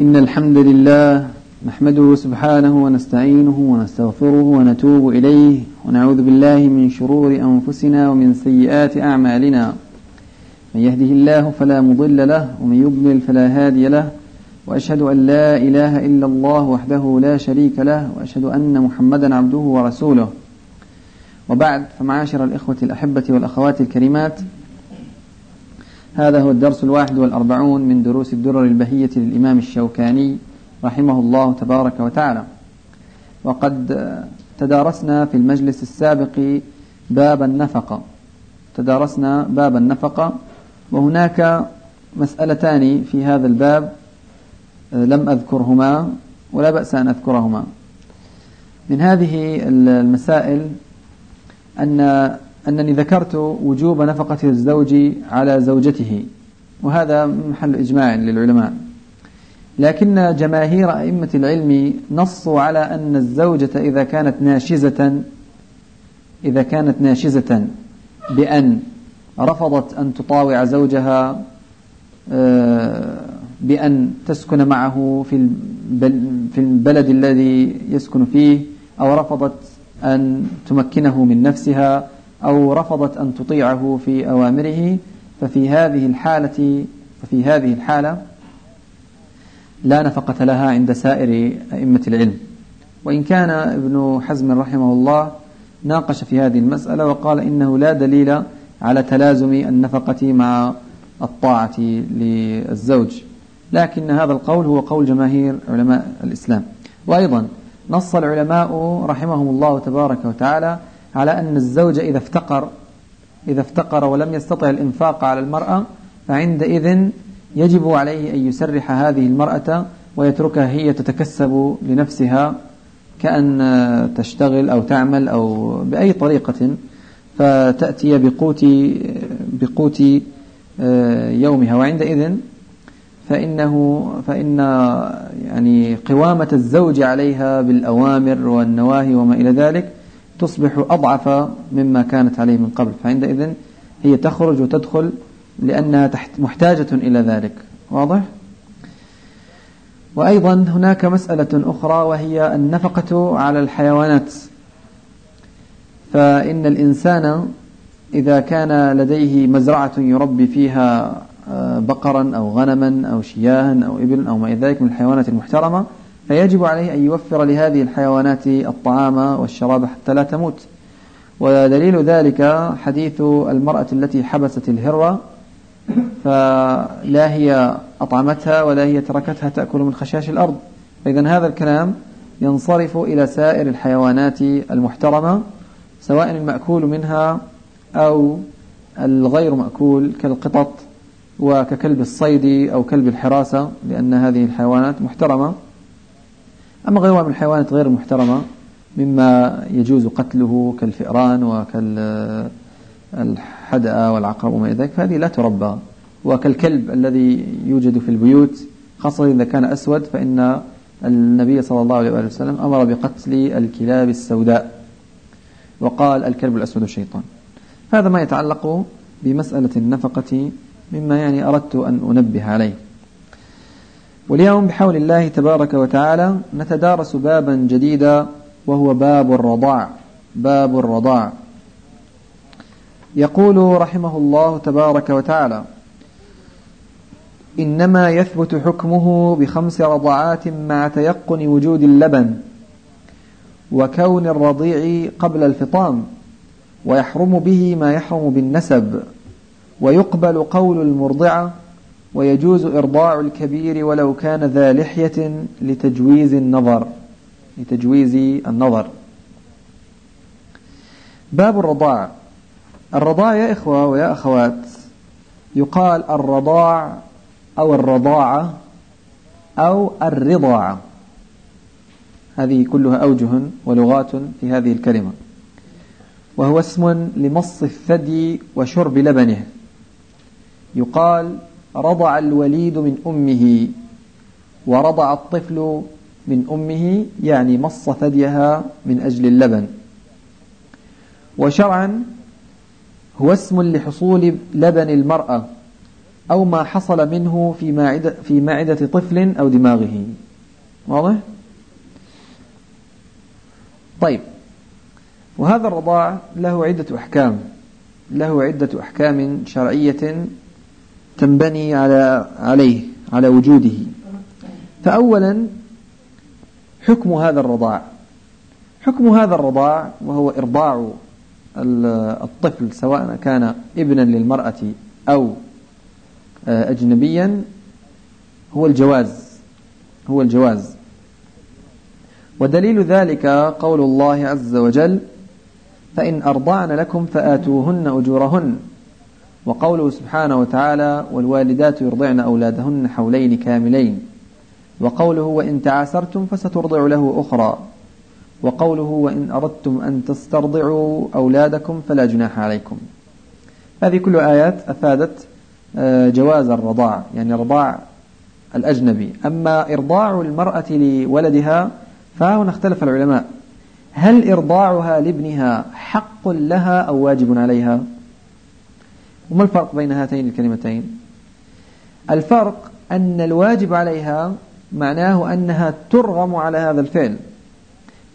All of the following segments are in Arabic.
إن الحمد لله نحمده سبحانه ونستعينه ونستغفره ونتوب إليه ونعوذ بالله من شرور أنفسنا ومن سيئات أعمالنا. من يهده الله فلا مضل له ومن يضلل فلا هادي له. وأشهد أن لا إله إلا الله وحده لا شريك له وأشهد أن محمدا عبده ورسوله. وبعد فمعاشر الإخوة الأحبة والأخوات الكريمات هذا هو الدرس الواحد والأربعون من دروس الدرر البهية للإمام الشوكاني رحمه الله تبارك وتعالى. وقد تدارسنا في المجلس السابق باب النفقة. تدارسنا باب النفقة. وهناك مسألتان في هذا الباب لم أذكرهما ولا بأس أن أذكرهما. من هذه المسائل أن أنني ذكرت وجوب نفقة الزوج على زوجته وهذا محل إجماع للعلماء. لكن جماهير أئمة العلم نصوا على أن الزوجة إذا كانت ناشزة إذا كانت ناشزة بأن رفضت أن تطاوع زوجها بأن تسكن معه في في البلد الذي يسكن فيه أو رفضت أن تمكنه من نفسها. أو رفضت أن تطيعه في أوامره ففي هذه الحالة ففي هذه الحالة لا نفقة لها عند سائر أئمة العلم. وإن كان ابن حزم رحمه الله ناقش في هذه المسألة وقال إنه لا دليل على تلازم النفقة مع الطاعة للزوج. لكن هذا القول هو قول جماهير علماء الإسلام. وأيضا نص العلماء رحمهم الله تبارك وتعالى على أن الزوج إذا افتقر إذا افتقر ولم يستطع الإنفاق على المرأة فعندئذ يجب عليه أن يسرح هذه المرأة ويتركها هي تتكسب لنفسها كأن تشتغل أو تعمل أو بأي طريقة. فتأتي بقوت بقوت يومها. وعندئذ فإنه فإن يعني قوامة الزوج عليها بالأوامر والنواهي وما إلى ذلك تصبح أضعف مما كانت عليه من قبل فعندئذ هي تخرج وتدخل لأنها محتاجة إلى ذلك واضح؟ وأيضا هناك مسألة أخرى وهي النفقة على الحيوانات فإن الإنسان إذا كان لديه مزرعة يربي فيها بقرا أو غنما أو شياها أو إبل أو ما إلى ذلك من الحيوانات المحترمة فيجب عليه أن يوفر لهذه الحيوانات الطعام والشراب حتى لا تموت. ودليل ذلك حديث المرأة التي حبست الهرة فلا هي أطعمتها ولا هي تركتها تأكل من خشاش الأرض. فإذا هذا الكلام ينصرف إلى سائر الحيوانات المحترمة سواء المأكول منها أو الغير مأكول كالقطط وككلب الصيد أو كلب الحراسة لأن هذه الحيوانات محترمة. أما غيرها من الحيوانات غير المحترمة مما يجوز قتله كالفئران وكالحدأ والعقرب وما إلى ذلك فهذه لا تربى. وكالكلب الذي يوجد في البيوت خاصة إذا كان أسود فإن النبي صلى الله عليه وسلم أمر بقتل الكلاب السوداء وقال الكلب الأسود شيطان. هذا ما يتعلق بمسألة النفقة مما يعني أردت أن أنبه عليه. واليوم بحول الله تبارك وتعالى نتدارس بابا جديدا وهو باب الرضاع باب الرضاع. يقول رحمه الله تبارك وتعالى إنما يثبت حكمه بخمس رضعات مع تيقن وجود اللبن وكون الرضيع قبل الفطام ويحرم به ما يحرم بالنسب ويقبل قول المرضعة ويجوز إرضاع الكبير ولو كان ذا لحية لتجويز النظر لتجويز النظر. باب الرضاع. الرضاع يا إخوة ويا أخوات يقال الرضاع أو الرضاعة أو الرضاعة هذه كلها أوجه ولغات في هذه الكلمة. وهو اسم لمص الثدي وشرب لبنه. يقال رضع الوليد من أمه ورضع الطفل من أمه يعني مص ثديها من أجل اللبن. وشرعا هو اسم لحصول لبن المرأة أو ما حصل منه في معدة, في معدة طفل أو دماغه. واضح؟ طيب. وهذا الرضاع له عدة أحكام له عدة أحكام شرعية تنبني على عليه على وجوده. فأولا حكم هذا الرضاع. حكم هذا الرضاع وهو إرضاع الطفل سواء كان ابنا للمرأة أو آه، أجنبيا هو الجواز هو الجواز. ودليل ذلك قول الله عز وجل فإن أرضعن لكم فآتوهن أجورهن. وقوله سبحانه وتعالى والوالدات يرضعن أولادهن حولين كاملين. وقوله وإن تعاسرتم فسترضع له أخرى. وقوله وإن أردتم أن تسترضعوا أولادكم فلا جناح عليكم. هذه كل آيات أفادت آه، جواز الرضاع يعني رضاع الأجنبي. أما إرضاع المرأة لولدها فهنا اختلف العلماء. هل إرضاعها لابنها حق لها أو واجب عليها؟ وما الفرق بين هاتين الكلمتين؟ الفرق أن الواجب عليها معناه أنها ترغم على هذا الفعل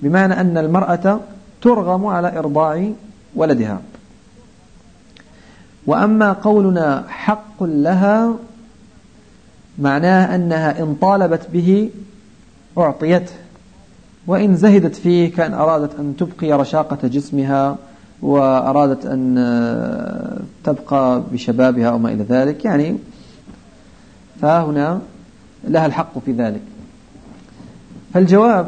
بمعنى أن المرأة ترغم على إرضاع ولدها. وأما قولنا حق لها معناه أنها إن طالبت به أعطيته وإن زهدت فيه كأن أرادت أن تبقي رشاقة جسمها. وأرادت أن تبقى بشبابها أو ما إلى ذلك. يعني فهنا لها الحق في ذلك. فالجواب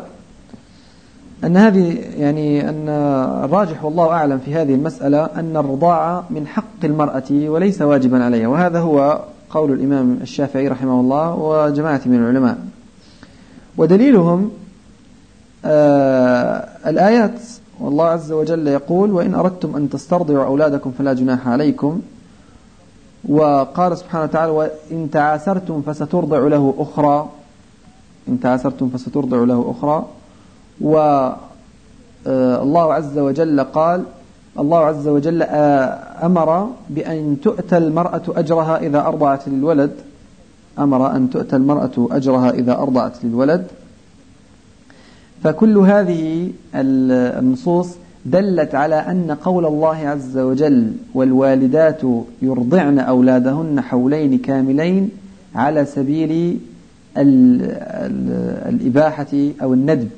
أن هذه يعني أن الراجح والله أعلم في هذه المسألة أن الرضاعة من حق المرأة وليس واجبا عليها. وهذا هو قول الإمام الشافعي رحمه الله وجماعة من العلماء. ودليلهم آه الآيات والله عز وجل يقول وإن أردتم أن تسترضعوا أولادكم فلا جناح عليكم. وقال سبحانه وتعالى وإن تعاسرتم فسترضع له أخرى. إن تعاسرتم فسترضع له أخرى. والله عز وجل قال الله عز وجل أمر بأن تؤتى المرأة أجرها إذا أرضعت للولد. أمر أن تؤتى المرأة أجرها إذا أرضعت للولد. فكل هذه النصوص دلت على أن قول الله عز وجل والوالدات يرضعن أولادهن حولين كاملين على سبيل الإباحة أو الندب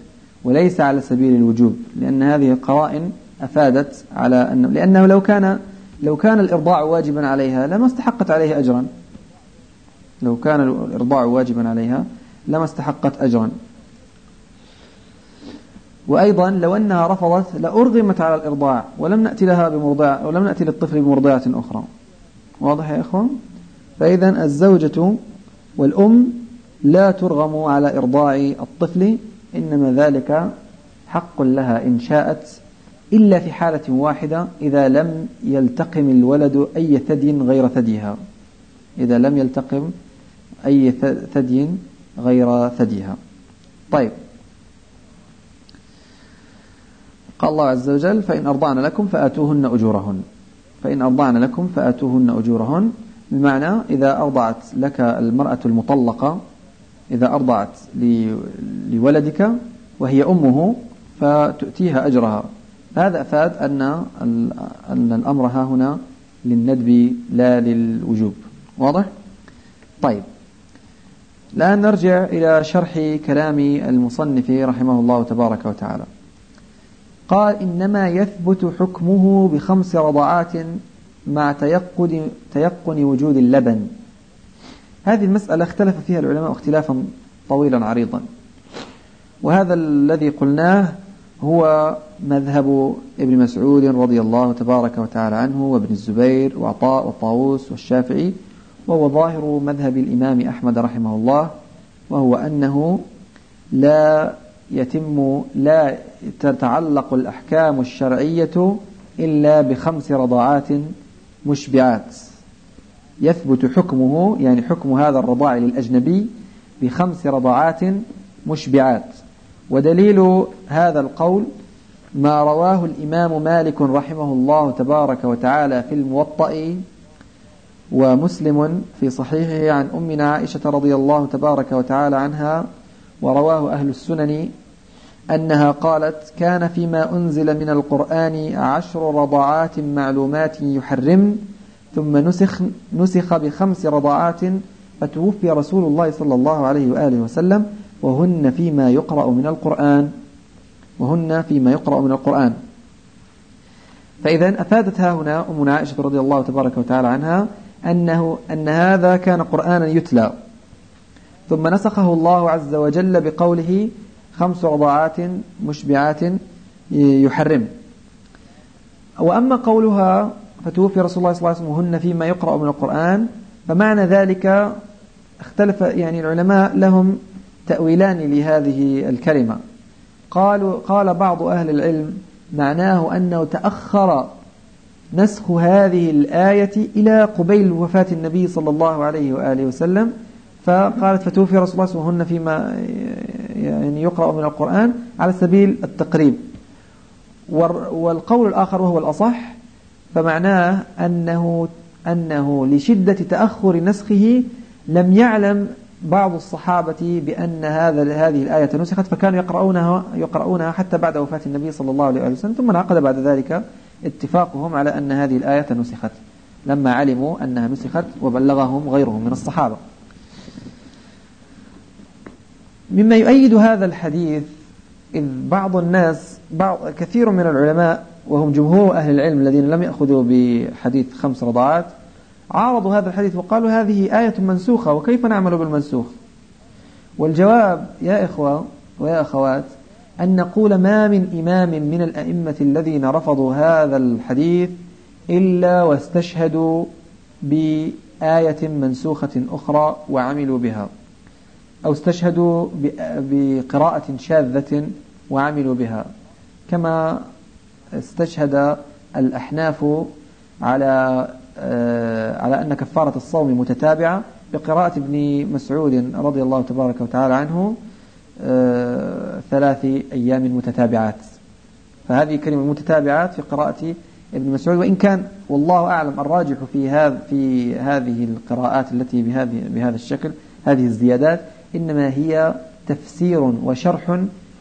وليس على سبيل الوجوب لأن هذه قرائن أفادت على أنه لأنه لو كان لو كان الإرضاع واجبا عليها لما استحقت عليه أجرا. لو كان الإرضاع واجبا عليها لما استحقت أجرا. وأيضا لو أنها رفضت لأرغمت على الإرضاع ولم نأتي لها بمرضعة ولم نأتي للطفل بمرضعة أخرى. واضح يا إخوان؟ فإذا الزوجة والأم لا ترغم على إرضاع الطفل إنما ذلك حق لها إن شاءت إلا في حالة واحدة إذا لم يلتقم الولد أي ثدي غير ثديها. إذا لم يلتقم أي ثدي غير ثديها. طيب قال الله عز وجل فإن أرضعن لكم فآتوهن أجورهن. فإن أرضعن لكم فآتوهن أجورهن. بمعنى إذا أرضعت لك المرأة المطلقة إذا أرضعت لولدك وهي أمه فتؤتيها أجرها. هذا أفاد أن أن الأمر ها هنا للندب لا للوجوب. واضح؟ طيب. الآن نرجع إلى شرح كلام المصنف رحمه الله تبارك وتعالى. قال إنما يثبت حكمه بخمس رضعات مع تيقن, تيقن وجود اللبن. هذه المسألة اختلف فيها العلماء اختلافا طويلا عريضا. وهذا الذي قلناه هو مذهب ابن مسعود رضي الله تبارك وتعالى عنه وابن الزبير وعطاء والطاووس والشافعي وهو ظاهر مذهب الإمام أحمد رحمه الله وهو أنه لا يتم لا تتعلق الأحكام الشرعية إلا بخمس رضاعات مشبعات. يثبت حكمه يعني حكم هذا الرضاع للأجنبي بخمس رضاعات مشبعات. ودليل هذا القول ما رواه الإمام مالك رحمه الله تبارك وتعالى في الموطأ ومسلم في صحيحه عن أمنا عائشة رضي الله تبارك وتعالى عنها ورواه أهل السنن أنها قالت كان فيما أنزل من القرآن عشر رضعات معلومات يحرم ثم نسخ, نسخ بخمس رضعات فتوفي رسول الله صلى الله عليه وآله وسلم وهن فيما يقرأ من القرآن. وهن فيما يقرأ من القرآن. فإذا أفادتها هنا أمنا عائشة رضي الله تبارك وتعالى عنها أنه أن هذا كان قرآنا يتلى. ثم نسخه الله عز وجل بقوله خمس رضاعات مشبعات يحرم. وأما قولها فتوفي رسول الله صلى الله عليه وسلم وهن فيما يقرأ من القرآن فمعنى ذلك اختلف يعني العلماء لهم تأويلان لهذه الكلمة. قالوا قال بعض أهل العلم معناه أنه تأخر نسخ هذه الآية إلى قبيل وفاة النبي صلى الله عليه وآله وسلم فقالت فتوفي رسول الله وهن فيما يعني يقرأ من القرآن على سبيل التقريب. والقول الآخر وهو الأصح فمعناه أنه أنه لشدة تأخر نسخه لم يعلم بعض الصحابة بأن هذا هذه الآية نسخت فكانوا يقرؤونها يقرؤونها حتى بعد وفاة النبي صلى الله عليه وسلم. ثم انعقد بعد ذلك اتفاقهم على أن هذه الآية نسخت لما علموا أنها نسخت وبلغهم غيرهم من الصحابة. مما يؤيد هذا الحديث إذ بعض الناس بعض كثير من العلماء وهم جمهور أهل العلم الذين لم يأخذوا بحديث خمس رضعات عارضوا هذا الحديث وقالوا هذه آية منسوخة وكيف نعمل بالمنسوخ؟ والجواب يا إخوة ويا أخوات أن نقول ما من إمام من الأئمة الذين رفضوا هذا الحديث إلا واستشهدوا بآية منسوخة أخرى وعملوا بها. أو استشهدوا بقراءة شاذة وعملوا بها. كما استشهد الأحناف على آه، على أن كفارة الصوم متتابعة بقراءة ابن مسعود رضي الله تبارك وتعالى عنه آه، ثلاث أيام متتابعات. فهذه كلمة متتابعات في قراءة ابن مسعود وإن كان والله أعلم الراجح في هذا في هذه القراءات التي بهذه بهذا الشكل هذه الزيادات. إنما هي تفسير وشرح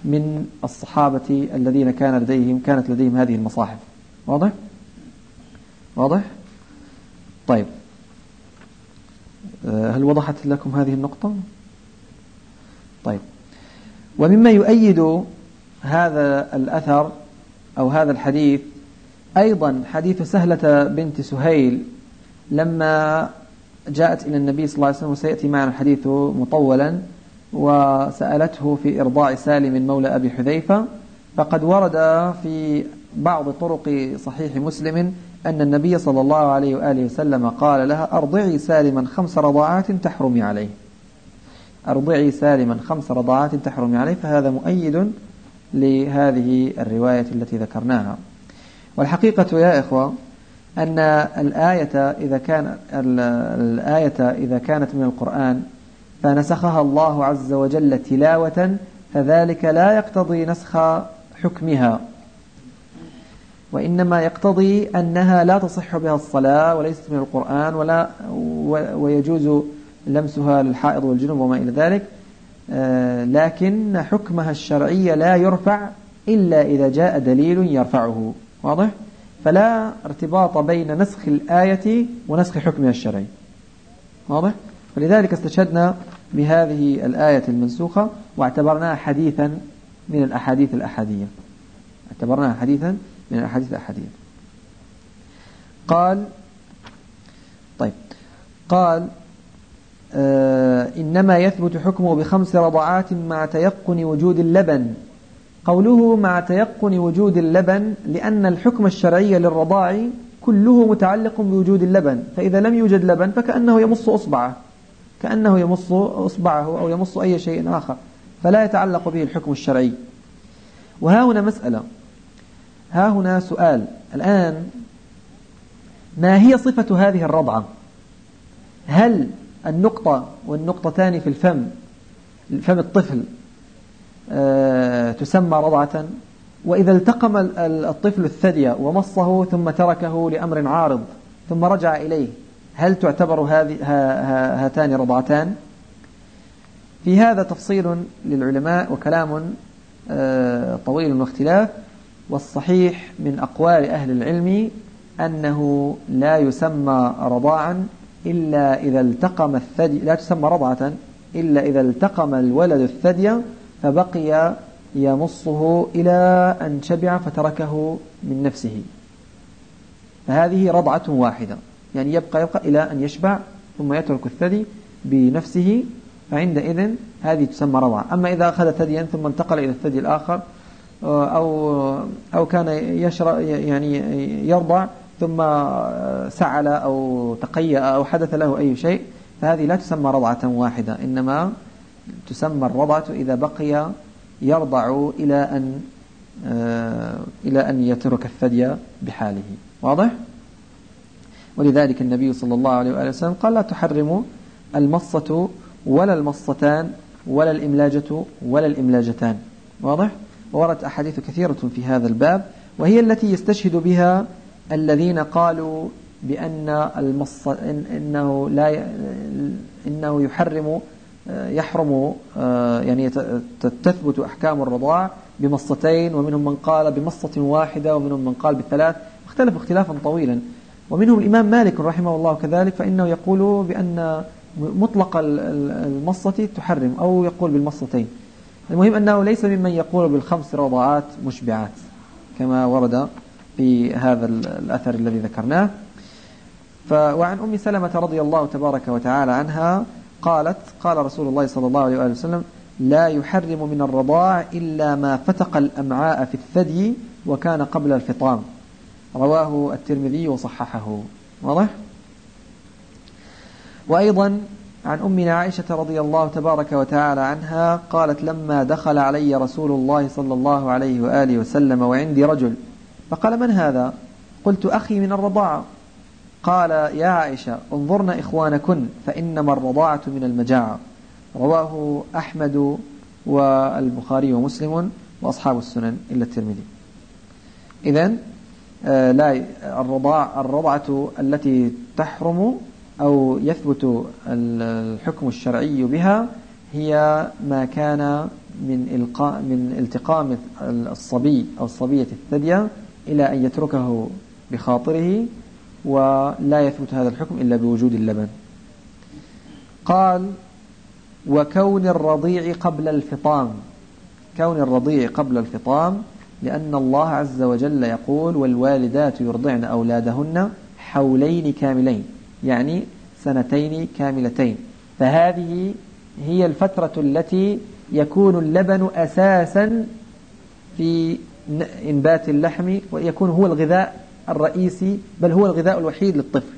من الصحابة الذين كان لديهم كانت لديهم هذه المصاحف واضح؟ واضح؟ طيب آه، هل وضحت لكم هذه النقطة؟ طيب ومما يؤيد هذا الأثر أو هذا الحديث أيضا حديث سهلة بنت سهيل لما جاءت إلى النبي صلى الله عليه وسلم وسيأتي معنا الحديث مطولا وسألته في إرضاع سالم مولى أبي حذيفة فقد ورد في بعض طرق صحيح مسلم أن النبي صلى الله عليه وآله وسلم قال لها أرضعي سالما خمس رضاعات تحرمي عليه. أرضعي سالما خمس رضاعات تحرمي عليه فهذا مؤيد لهذه الرواية التي ذكرناها. والحقيقة يا إخوة أن الآية إذا كان الآية إذا كانت من القرآن فنسخها الله عز وجل تلاوة فذلك لا يقتضي نسخ حكمها. وإنما يقتضي أنها لا تصح بها الصلاة وليست من القرآن ولا ويجوز لمسها للحائض والجنوب وما إلى ذلك. آه، لكن حكمها الشرعي لا يرفع إلا إذا جاء دليل يرفعه. واضح؟ فلا ارتباط بين نسخ الآية ونسخ حكمها الشرعي واضح؟ فلذلك استشهدنا بهذه الآية المنسوخة واعتبرناها حديثا من الأحاديث الأحادية. اعتبرناها حديثا من الأحاديث الأحادية. قال طيب قال آه إنما يثبت حكمه بخمس رضعات مع تيقن وجود اللبن. قوله مع تيقن وجود اللبن لأن الحكم الشرعي للرضاع كله متعلق بوجود اللبن فإذا لم يوجد لبن فكأنه يمص أصبعه كأنه يمص أصبعه أو يمص أي شيء آخر فلا يتعلق به الحكم الشرعي. وها هنا مسألة. ها هنا سؤال. الآن ما هي صفة هذه الرضعة؟ هل النقطة والنقطتان في الفم فم الطفل تسمى رضعة وإذا التقم الطفل الثدي ومصه ثم تركه لأمر عارض ثم رجع إليه هل تعتبر هذه هاتان رضعتان؟ في هذا تفصيل للعلماء وكلام آه، طويل واختلاف والصحيح من أقوال أهل العلم أنه لا يسمى رضاعا إلا إذا التقم الثدي لا تسمى رضعة إلا إذا التقم الولد الثدي فبقي يمصه إلى أن شبع فتركه من نفسه. فهذه رضعة واحدة. يعني يبقى يبقى إلى أن يشبع ثم يترك الثدي بنفسه فعندئذ هذه تسمى رضعة أما إذا أخذ ثديا ثم انتقل إلى الثدي الآخر أو أو كان يشرب يعني يرضع ثم سعل أو تقيأ أو حدث له أي شيء فهذه لا تسمى رضعة واحدة إنما تسمى الرضعة إذا بقي يرضع إلى أن آه، إلى أن يترك الثدي بحاله واضح؟ ولذلك النبي صلى الله عليه وآله وسلم قال لا تحرم المصة ولا المصتان ولا الإملاجة ولا الإملاجتان واضح؟ ووردت أحاديث كثيرة في هذا الباب وهي التي يستشهد بها الذين قالوا بأن المص إن إنه لا إنه يحرم يحرم يعني تثبت أحكام الرضاع بمصتين ومنهم من قال بمصة واحدة ومنهم من قال بالثلاث. اختلفوا اختلافا طويلا. ومنهم الإمام مالك رحمه الله كذلك فإنه يقول بأن مطلق المصة تحرم أو يقول بالمصتين. المهم أنه ليس ممن يقول بالخمس رضاعات مشبعات كما ورد في هذا الأثر الذي ذكرناه. وعن أم سلمة رضي الله تبارك وتعالى عنها قالت قال رسول الله صلى الله عليه وسلم لا يحرم من الرضاع إلا ما فتق الأمعاء في الثدي وكان قبل الفطام. رواه الترمذي وصححه. واضح؟ وأيضا عن أمنا عائشة رضي الله تبارك وتعالى عنها قالت لما دخل علي رسول الله صلى الله عليه وآله وسلم وعندي رجل فقال من هذا؟ قلت أخي من الرضاعة قال يا عائشة انظرن إخوانكن فإنما الرضاعة من المجاعة. رواه أحمد والبخاري ومسلم وأصحاب السنن إلا الترمذي. إذن آه، لا الرضاع الرضعة التي تحرم أو يثبت الحكم الشرعي بها هي ما كان من إلقاء من التقام الصبي أو الصبية الثدية إلى أن يتركه بخاطره ولا يثبت هذا الحكم إلا بوجود اللبن. قال وكون الرضيع قبل الفطام. كون الرضيع قبل الفطام لأن الله عز وجل يقول والوالدات يرضعن أولادهن حولين كاملين يعني سنتين كاملتين. فهذه هي الفترة التي يكون اللبن أساسا في إنبات اللحم ويكون هو الغذاء الرئيسي بل هو الغذاء الوحيد للطفل.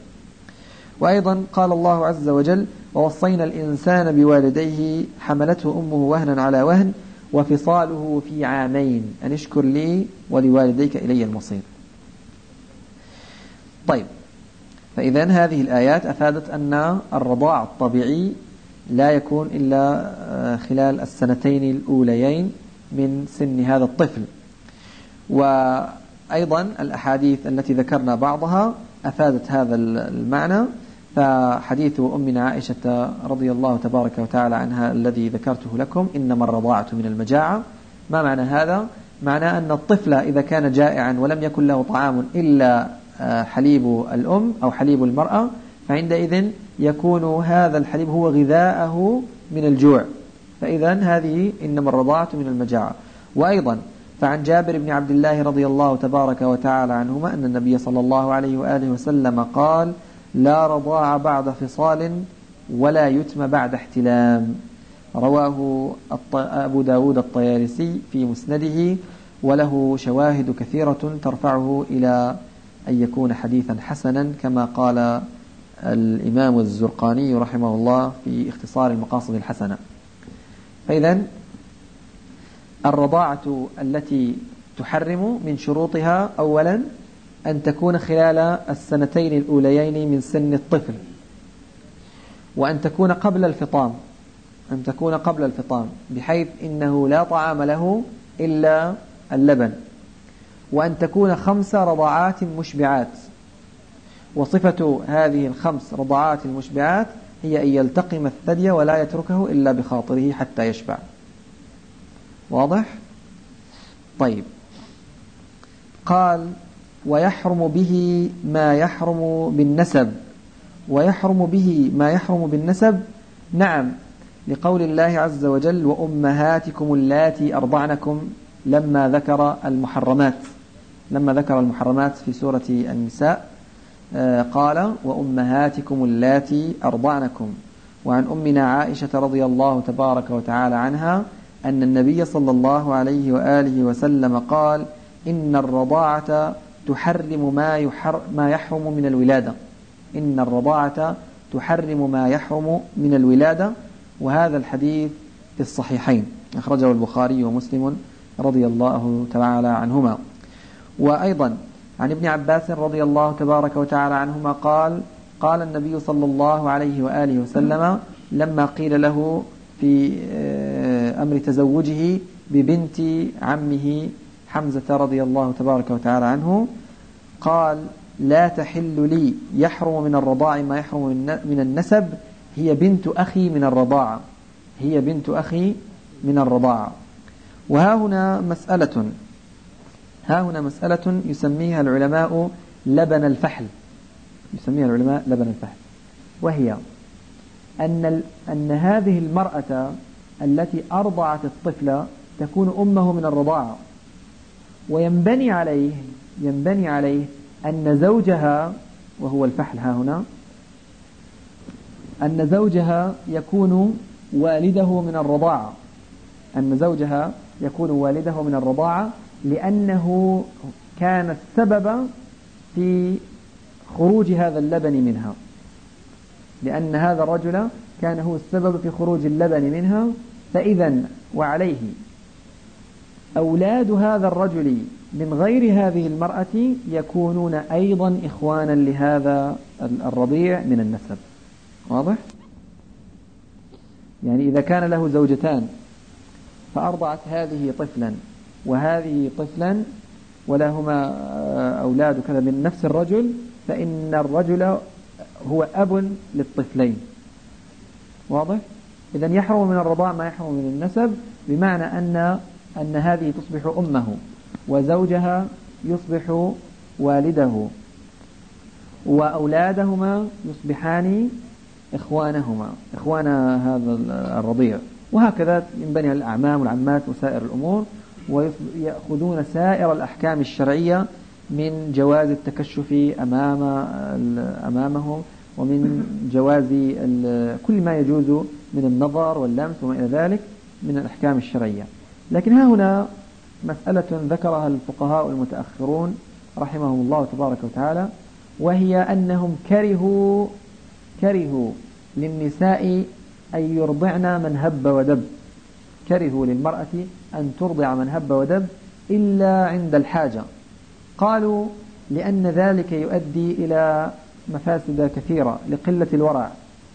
وأيضا قال الله عز وجل ووصينا الإنسان بوالديه حملته أمه وهنا على وهن وفصاله في عامين أن اشكر لي ولوالديك إلي المصير. طيب فإذا هذه الآيات أفادت أن الرضاع الطبيعي لا يكون إلا آه، خلال السنتين الأوليين من سن هذا الطفل. وأيضا الأحاديث التي ذكرنا بعضها أفادت هذا المعنى فحديث أمنا عائشة رضي الله تبارك وتعالى عنها الذي ذكرته لكم إنما الرضاعة من المجاعة. ما معنى هذا؟ معنى أن الطفل إذا كان جائعا ولم يكن له طعام إلا آه، حليب الأم أو حليب المرأة فعندئذ يكون هذا الحليب هو غذاءه من الجوع. فإذا هذه إنما الرضاعة من المجاعة. وأيضا فعن جابر بن عبد الله رضي الله تبارك وتعالى عنهما أن النبي صلى الله عليه وآله وسلم قال لا رضاع بعد فصال ولا يتم بعد احتلام. رواه أبو داود الطيارسي في مسنده وله شواهد كثيرة ترفعه إلى أن يكون حديثا حسنا كما قال الإمام الزرقاني رحمه الله في اختصار المقاصد الحسنة. فإذا الرضاعة التي تحرم من شروطها أولا أن تكون خلال السنتين الأوليين من سن الطفل وأن تكون قبل الفطام أن تكون قبل الفطام بحيث إنه لا طعام له إلا اللبن وأن تكون خمس رضاعات مشبعات. وصفة هذه الخمس رضعات المشبعات هي أن يلتقم الثدي ولا يتركه إلا بخاطره حتى يشبع. واضح؟ طيب. قال ويحرم به ما يحرم بالنسب ويحرم به ما يحرم بالنسب. نعم لقول الله عز وجل وأمهاتكم اللاتي أرضعنكم لما ذكر المحرمات. لما ذكر المحرمات في سورة النساء آه، قال وأمهاتكم اللاتي أرضعنكم. وعن أمنا عائشة رضي الله تبارك وتعالى عنها أن النبي صلى الله عليه وآله وسلم قال إن الرضاعة تحرم ما, يحر ما يحرم من الولادة. إن الرضاعة تحرم ما يحرم من الولادة. وهذا الحديث في الصحيحين. أخرجه البخاري ومسلم رضي الله تعالى عنهما. وأيضا عن ابن عباس رضي الله تبارك وتعالى عنهما قال قال النبي صلى الله عليه وآله وسلم لما قيل له في آه، أمر تزوجه ببنت عمه حمزة رضي الله تبارك وتعالى عنه قال لا تحل لي يحرم من الرضاع ما يحرم من النسب هي بنت أخي من الرضاعة هي بنت أخي من الرضاعة وها هنا مسألة ها هنا مسألة يسميها العلماء لبن الفحل يسميها العلماء لبن الفحل وهي أن, أن هذه المرأة التي أرضعت الطفل تكون أمه من الرضاعة وينبني عليه ينبني عليه أن زوجها وهو الفحل ها هنا أن زوجها يكون والده من الرضاعة أن زوجها يكون والده من الرضاعة لأنه كان السبب في خروج هذا اللبن منها. لأن هذا الرجل كان هو السبب في خروج اللبن منها فإذا وعليه. أولاد هذا الرجل من غير هذه المرأة يكونون أيضا إخوانا لهذا الرضيع من النسب. واضح؟ يعني إذا كان له زوجتان فأرضعت هذه طفلا وهذه طفلا ولهما أولاد كذا من نفس الرجل فإن الرجل هو أب للطفلين. واضح؟ إذا يحرم من الرضاع ما يحرم من النسب بمعنى أن أن هذه تصبح أمه وزوجها يصبح والده وأولادهما يصبحان إخوانهما إخوان هذا الرضيع وهكذا ينبني الأعمام والعمات وسائر الأمور ويأخذون سائر الأحكام الشرعية من جواز التكشف أمام أمامهم ومن جواز كل ما يجوز من النظر واللمس وما إلى ذلك من الأحكام الشرعية. لكن ها هنا مسألة ذكرها الفقهاء المتأخرون رحمهم الله تبارك وتعالى وهي أنهم كرهوا كرهوا للنساء أن يرضعن من هب ودب. كرهوا للمرأة أن ترضع من هب ودب إلا عند الحاجة. قالوا لأن ذلك يؤدي إلى مفاسد كثيرة لقلة الورع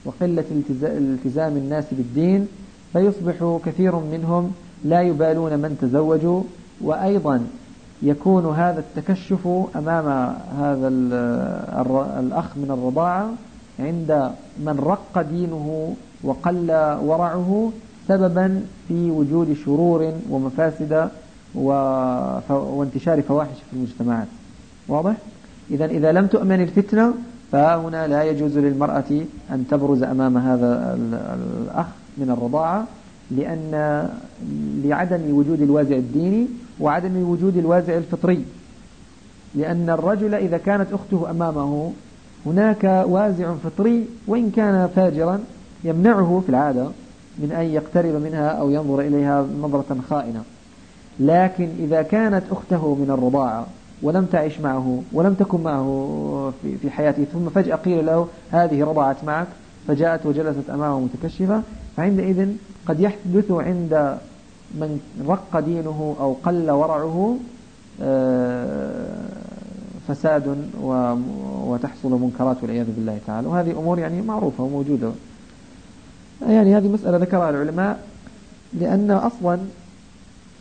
وقلة التزام الناس بالدين فيصبح كثير منهم لا يبالون من تزوجوا وأيضا يكون هذا التكشف أمام هذا الأخ من الرضاعة عند من رق دينه وقل ورعه سببا في وجود شرور ومفاسد وانتشار فواحش في المجتمعات واضح؟ إذا إذا لم تؤمن الفتنة فهنا لا يجوز للمرأة أن تبرز أمام هذا الأخ من الرضاعة لأن لعدم وجود الوازع الديني وعدم وجود الوازع الفطري. لأن الرجل إذا كانت أخته أمامه هناك وازع فطري وإن كان فاجرا يمنعه في العادة من أن يقترب منها أو ينظر إليها نظرة خائنة. لكن إذا كانت أخته من الرضاعة ولم تعش معه ولم تكن معه في حياته. ثم فجأة قيل له هذه رضعت معك فجاءت وجلست أمامه متكشفة. فعندئذ قد يحدث عند من رق دينه أو قل ورعه آه، فساد وتحصل منكرات والعياذ بالله تعالى. وهذه أمور يعني معروفة وموجودة. يعني هذه مسألة ذكرها العلماء لأن أصلا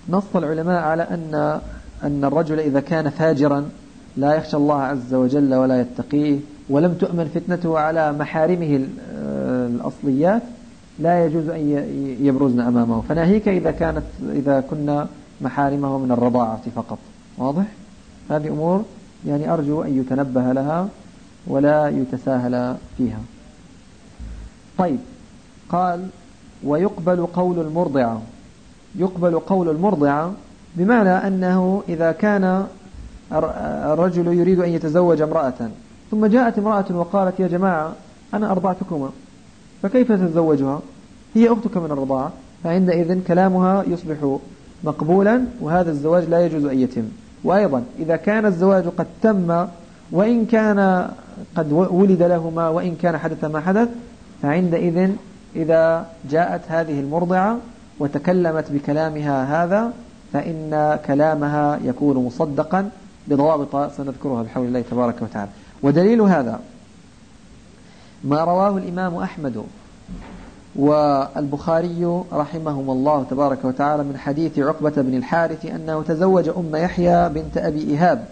نص العلماء على أن أن الرجل إذا كان فاجرا لا يخشى الله عز وجل ولا يتقيه ولم تؤمن فتنته على محارمه الأصليات لا يجوز أن يبرزن أمامه. فناهيك إذا كانت إذا كنا محارمه من الرضاعة فقط. واضح؟ هذه أمور يعني أرجو أن يتنبه لها ولا يتساهل فيها. طيب قال ويقبل قول المرضعة. يقبل قول المرضعة بمعنى أنه إذا كان الرجل يريد أن يتزوج امرأة ثم جاءت امرأة وقالت يا جماعة أنا أرضعتكما فكيف تتزوجها؟ هي أختك من الرضاعة فعندئذ كلامها يصبح مقبولا وهذا الزواج لا يجوز أن يتم. وأيضا إذا كان الزواج قد تم وإن كان قد ولد لهما وإن كان حدث ما حدث فعندئذ إذا جاءت هذه المرضعة وتكلمت بكلامها هذا فإن كلامها يكون مصدقا بضوابط سنذكرها بحول الله تبارك وتعالى. ودليل هذا ما رواه الإمام أحمد والبخاري رحمهم الله تبارك وتعالى من حديث عقبة بن الحارث أنه تزوج أم يحيى بنت أبي إيهاب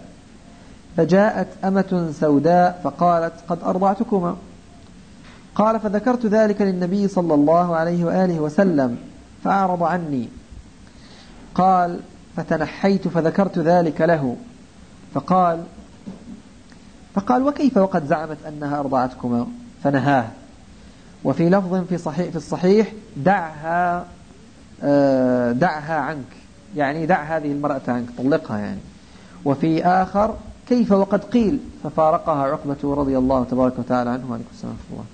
فجاءت أمة سوداء فقالت قد أرضعتكما. قال فذكرت ذلك للنبي صلى الله عليه وآله وسلم فأعرض عني. قال فتنحيت فذكرت ذلك له. فقال فقال وكيف وقد زعمت أنها أرضعتكما؟ فنهاه. وفي لفظ في صحيح في الصحيح دعها آه، دعها عنك. يعني دع هذه المرأة عنك طلقها يعني. وفي آخر كيف وقد قيل؟ ففارقها عقبة رضي الله تبارك وتعالى عنه. وعليكم السلام ورحمة الله.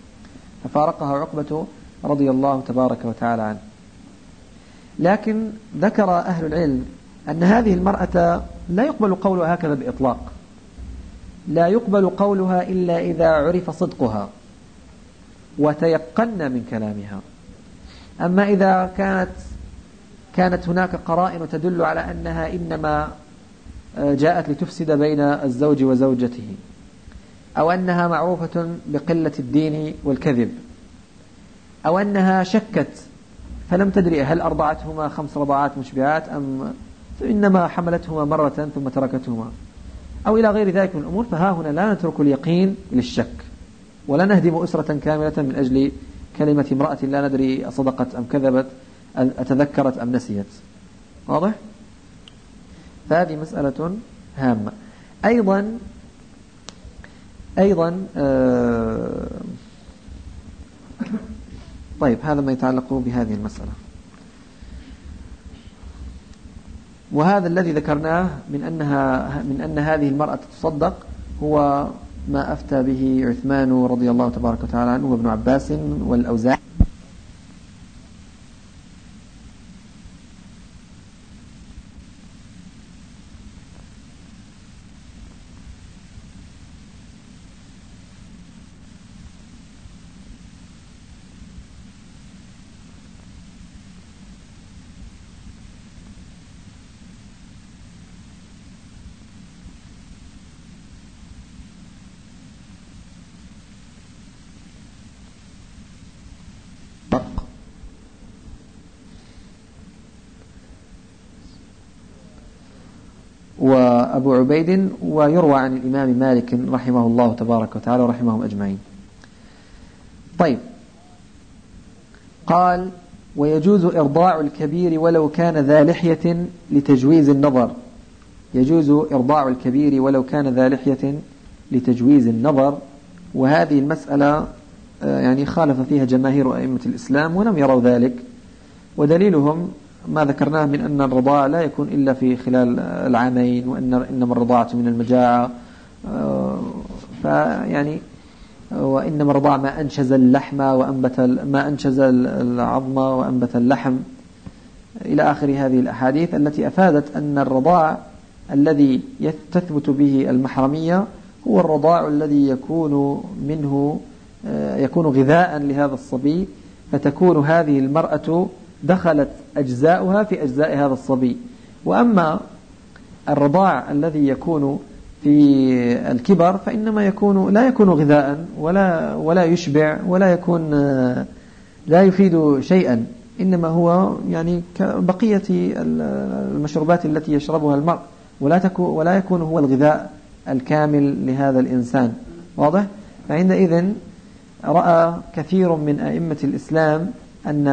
ففارقها عقبة رضي الله تبارك وتعالى عنه. لكن ذكر أهل العلم أن هذه المرأة لا يقبل قولها هكذا بإطلاق. لا يقبل قولها إلا إذا عرف صدقها وتيقن من كلامها. أما إذا كانت كانت هناك قرائن تدل على أنها إنما آه، جاءت لتفسد بين الزوج وزوجته أو أنها معروفة بقلة الدين والكذب أو أنها شكت فلم تدري هل أرضعتهما خمس رضعات مشبعات أم إنما حملتهما مرة ثم تركتهما. أو إلى غير ذلك من الأمور فها هنا لا نترك اليقين للشك ولا نهدم أسرة كاملة من أجل كلمة امرأة لا ندري أصدقت أم كذبت أتذكرت أم نسيت. واضح؟ فهذه مسألة هامة. أيضا أيضا آه طيب هذا ما يتعلق بهذه المسألة. وهذا الذي ذكرناه من أنها من أن هذه المرأة تصدق هو ما أفتى به عثمان رضي الله تبارك وتعالى عنه وابن عباس والأوزاع وأبو عبيد ويروى عن الإمام مالك رحمه الله تبارك وتعالى ورحمهم أجمعين. طيب. قال ويجوز إرضاع الكبير ولو كان ذا لحية لتجويز النظر. يجوز إرضاع الكبير ولو كان ذا لحية لتجويز النظر. وهذه المسألة آه، يعني خالف فيها جماهير أئمة الإسلام ولم يروا ذلك. ودليلهم ما ذكرناه من أن الرضاعة لا يكون إلا في خلال العامين وأن إنما الرضاعة من المجاعة. آه، فيعني وإنما الرضاعة ما أنشز اللحم وأنبت ما أنشز العظم وأنبت اللحم. إلى آخر هذه الأحاديث التي أفادت أن الرضاع الذي تثبت به المحرمية هو الرضاع الذي يكون منه آه، يكون غذاء لهذا الصبي فتكون هذه المرأة دخلت أجزاؤها في أجزاء هذا الصبي. وأما الرضاع الذي يكون في الكبر فإنما يكون لا يكون غذاء ولا ولا يشبع ولا يكون لا يفيد شيئا. إنما هو يعني كبقية المشروبات التي يشربها المرء. ولا تكون ولا يكون هو الغذاء الكامل لهذا الإنسان. واضح؟ فعندئذ رأى كثير من أئمة الإسلام أن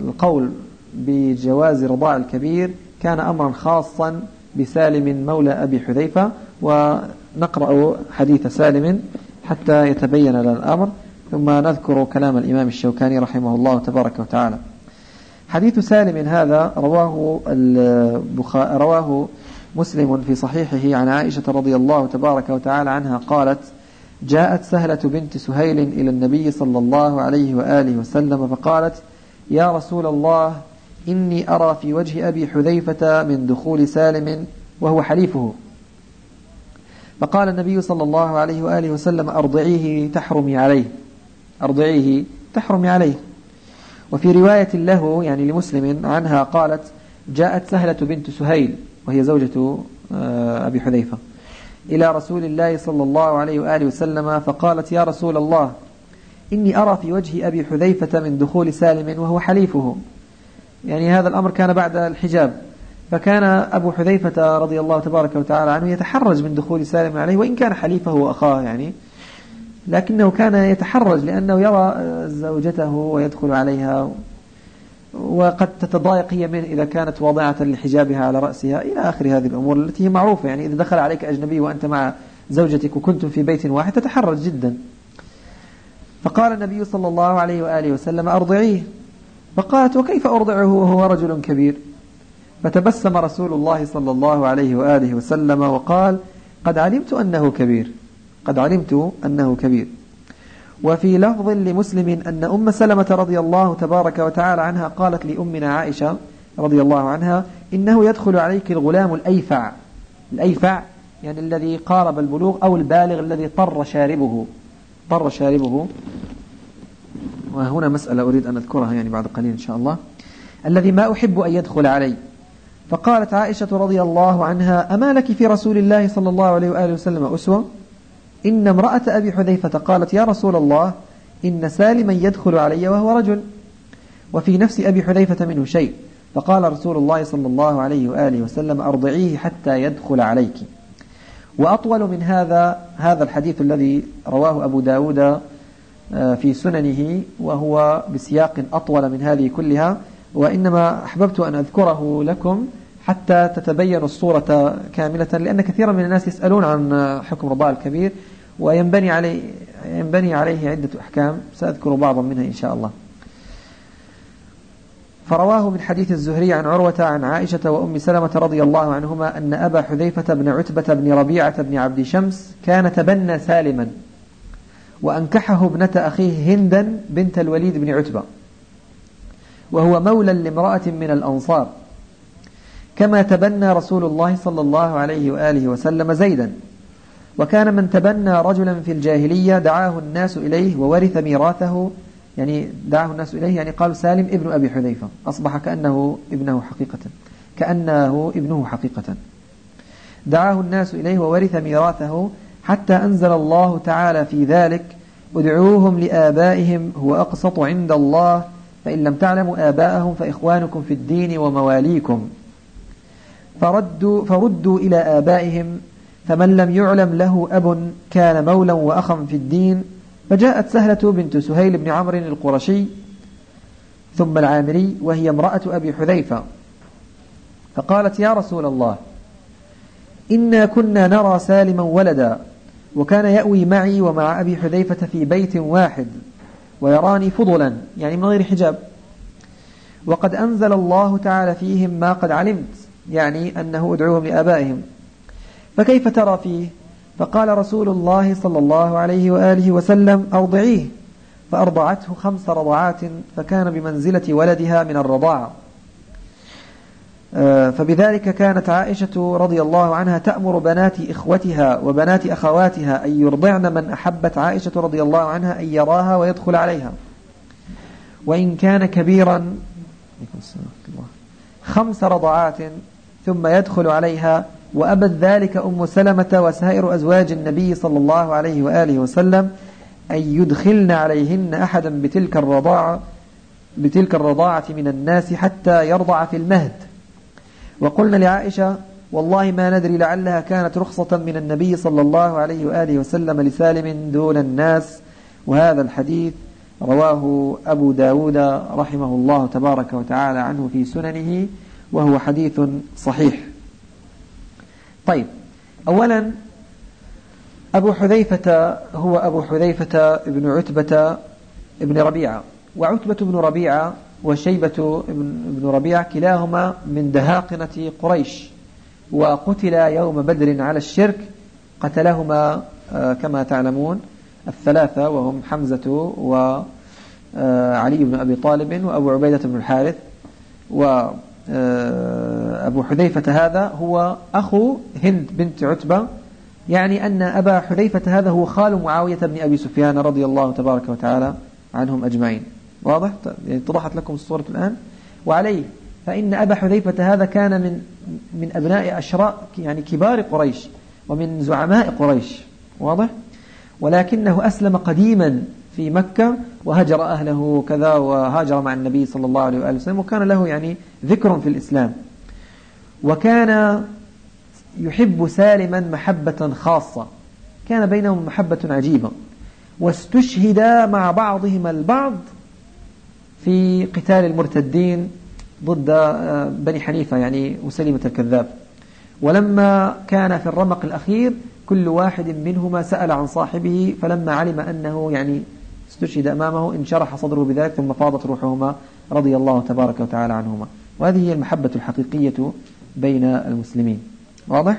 القول بجواز رضاع الكبير كان أمرا خاصا بسالم مولى أبي حذيفة ونقرأ حديث سالم حتى يتبين لنا الأمر. ثم نذكر كلام الإمام الشوكاني رحمه الله تبارك وتعالى. حديث سالم هذا رواه رواه مسلم في صحيحه عن عائشة رضي الله تبارك وتعالى عنها قالت جاءت سهلة بنت سهيل إلى النبي صلى الله عليه وآله وسلم فقالت يا رسول الله إني أرى في وجه أبي حذيفة من دخول سالم وهو حليفه. فقال النبي صلى الله عليه وآله وسلم أرضعيه تحرمي عليه. أرضعيه تحرمي عليه. وفي رواية له يعني لمسلم عنها قالت جاءت سهلة بنت سهيل وهي زوجة آه، أبي حذيفة. إلى رسول الله صلى الله عليه وآله وسلم فقالت يا رسول الله إني أرى في وجه أبي حذيفة من دخول سالم وهو حليفه. يعني هذا الأمر كان بعد الحجاب. فكان أبو حذيفة رضي الله تبارك وتعالى عنه يتحرج من دخول سالم عليه وإن كان حليفه وأخاه يعني لكنه كان يتحرج لأنه يرى زوجته ويدخل عليها. وقد تتضايق هي منه إذا كانت واضعة لحجابها على رأسها إلى آخر هذه الأمور التي هي معروفة. يعني إذا دخل عليك أجنبي وأنت مع زوجتك وكنتم في بيت واحد تتحرج جدا. فقال النبي صلى الله عليه وآله وسلم أرضعيه. فقالت وكيف أرضعه وهو رجل كبير؟ فتبسم رسول الله صلى الله عليه وآله وسلم وقال قد علمت أنه كبير. قد علمت أنه كبير. وفي لفظ لمسلم أن أم سلمة رضي الله تبارك وتعالى عنها قالت لأمنا عائشة رضي الله عنها إنه يدخل عليك الغلام الأيفع. الأيفع يعني الذي قارب البلوغ أو البالغ الذي طر شاربه. طر شاربه. وهنا مسألة أريد أن أذكرها يعني بعد قليل إن شاء الله. الذي ما أحب أن يدخل علي. فقالت عائشة رضي الله عنها أما لك في رسول الله صلى الله عليه وآله وسلم أسوة؟ إن امرأة أبي حذيفة قالت يا رسول الله إن سالما يدخل علي وهو رجل وفي نفس أبي حذيفة منه شيء. فقال رسول الله صلى الله عليه وآله وسلم أرضعيه حتى يدخل عليك. وأطول من هذا هذا الحديث الذي رواه أبو داود آه، في سننه وهو بسياق أطول من هذه كلها وإنما أحببت أن أذكره لكم حتى تتبين الصورة كاملة لأن كثيرا من الناس يسألون عن حكم رضاء الكبير وينبني عليه, ينبني عليه عدة أحكام سأذكر بعضا منها إن شاء الله. فرواه من حديث الزهري عن عروة عن عائشة وأم سلمة رضي الله عنهما أن أبا حذيفة بن عتبة بن ربيعة بن عبد شمس كان تبنى سالما وأنكحه ابنة أخيه هندا بنت الوليد بن عتبة وهو مولى لامرأة من الأنصار كما تبنى رسول الله صلى الله عليه وآله وسلم زيدا. وكان من تبنى رجلا في الجاهلية دعاه الناس إليه وورث ميراثه يعني دعاه الناس إليه يعني قال سالم ابن أبي حذيفة أصبح كأنه ابنه حقيقة كأنه ابنه حقيقة. دعاه الناس إليه وورث ميراثه حتى أنزل الله تعالى في ذلك ادعوهم لآبائهم هو أقسط عند الله فإن لم تعلموا آباءهم فإخوانكم في الدين ومواليكم فردوا, فردوا إلى آبائهم فمن لم يعلم له أب كان مولا وأخا في الدين فجاءت سهلة بنت سهيل بن عمرو القرشي ثم العامري وهي امرأة أبي حذيفة. فقالت يا رسول الله إنا كنا نرى سالما ولدا وكان يأوي معي ومع أبي حذيفة في بيت واحد ويراني فضلا يعني من غير حجاب. وقد أنزل الله تعالى فيهم ما قد علمت يعني أنه أدعوهم لآبائهم. فكيف ترى فيه؟ فقال رسول الله صلى الله عليه وآله وسلم أرضعيه فأرضعته خمس رضعات فكان بمنزلة ولدها من الرضاعة آه، فبذلك كانت عائشة رضي الله عنها تأمر بنات إخوتها وبنات أخواتها أن يرضعن من أحبت عائشة رضي الله عنها أن يراها ويدخل عليها. وإن كان كبيرا خمس رضعات ثم يدخل عليها وأبت ذلك أم سلمة وسائر أزواج النبي صلى الله عليه وآله وسلم أن يدخلن عليهن أحدا بتلك الرضاعة بتلك الرضاعة من الناس حتى يرضع في المهد. وقلنا لعائشة والله ما ندري لعلها كانت رخصة من النبي صلى الله عليه وآله وسلم لسالم دون الناس. وهذا الحديث رواه أبو داود رحمه الله تبارك وتعالى عنه في سننه وهو حديث صحيح. طيب أولا أبو حذيفة هو أبو حذيفة ابن عتبة ابن ربيعة وعتبة بن ربيعة وشيبة بن ربيعة كلاهما من دهاقنة قريش وقتل يوم بدر على الشرك قتلهما آه، كما تعلمون الثلاثة وهم حمزة وعلي آه، بن أبي طالب وأبو عبيدة بن الحارث وأبو آه، حذيفة هذا هو أخو هند بنت عتبة يعني أن أبا حذيفة هذا هو خال معاوية بن أبي سفيان رضي الله تبارك وتعالى عنهم أجمعين. واضح؟ يعني اتضحت لكم الصورة الآن. وعليه فإن أبا حذيفة هذا كان من من أبناء أشراء يعني كبار قريش ومن زعماء قريش. واضح؟ ولكنه أسلم قديما في مكة وهجر أهله كذا وهاجر مع النبي صلى الله عليه وآله وسلم وكان له يعني ذكر في الإسلام. وكان يحب سالما محبة خاصة. كان بينهم محبة عجيبة. واستشهدا مع بعضهما البعض في قتال المرتدين ضد آه، بني حنيفة يعني وسلمة الكذاب. ولما كان في الرمق الأخير كل واحد منهما سأل عن صاحبه فلما علم أنه يعني استشهد أمامه انشرح صدره بذلك ثم فاضت روحهما رضي الله تبارك وتعالى عنهما. وهذه هي المحبة الحقيقية بين المسلمين. واضح؟